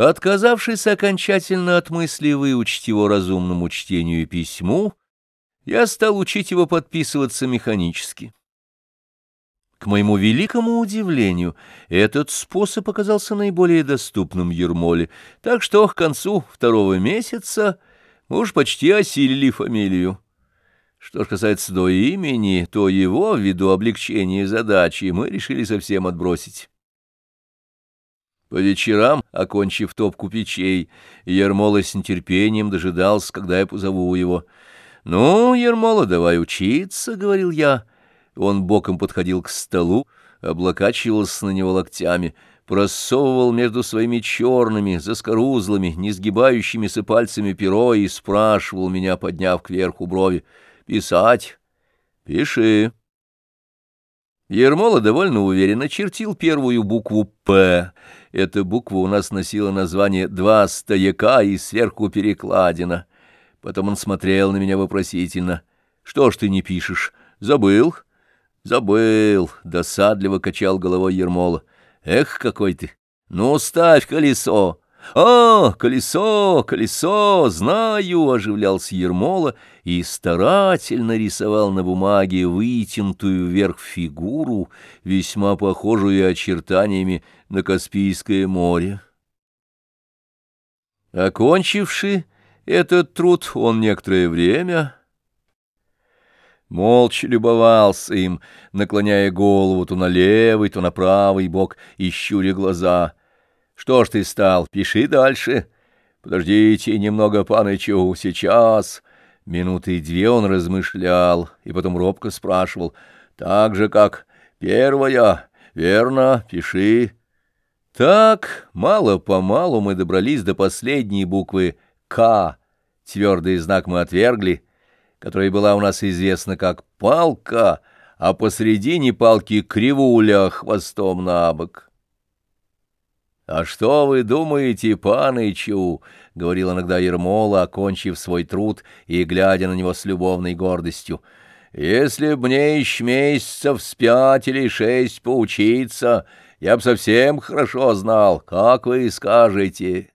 Отказавшись окончательно от мысли выучить его разумному чтению и письму, я стал учить его подписываться механически. К моему великому удивлению, этот способ оказался наиболее доступным Ермоле, так что к концу второго месяца мы уж почти осилили фамилию. Что ж касается до имени, то его, ввиду облегчения задачи, мы решили совсем отбросить. По вечерам, окончив топку печей, Ермола с нетерпением дожидался, когда я позову его. «Ну, Ермола, давай учиться», — говорил я. Он боком подходил к столу, облокачивался на него локтями, просовывал между своими черными, заскорузлыми, несгибающимися пальцами перо и спрашивал меня, подняв кверху брови, «Писать? Пиши». Ермола довольно уверенно чертил первую букву «П». Эта буква у нас носила название «Два стояка» и сверху перекладина. Потом он смотрел на меня вопросительно. «Что ж ты не пишешь? Забыл?» «Забыл», — досадливо качал головой Ермола. «Эх, какой ты! Ну, ставь колесо!» «А, колесо, колесо, знаю!» — оживлялся Ермола и старательно рисовал на бумаге вытянутую вверх фигуру, весьма похожую очертаниями на Каспийское море. Окончивший этот труд, он некоторое время молча любовался им, наклоняя голову то на левый, то на правый бок и щуря глаза — что ж ты стал? Пиши дальше. Подождите немного, панычу, сейчас. Минуты две он размышлял и потом робко спрашивал. Так же, как первая. Верно, пиши. Так, мало-помалу мы добрались до последней буквы «К». Твердый знак мы отвергли, которая была у нас известна как «палка», а посредине палки кривуля хвостом на бок. «А что вы думаете, панычу?» — говорил иногда Ермола, окончив свой труд и глядя на него с любовной гордостью. «Если б мне еще месяцев с пять или шесть поучиться, я б совсем хорошо знал, как вы скажете».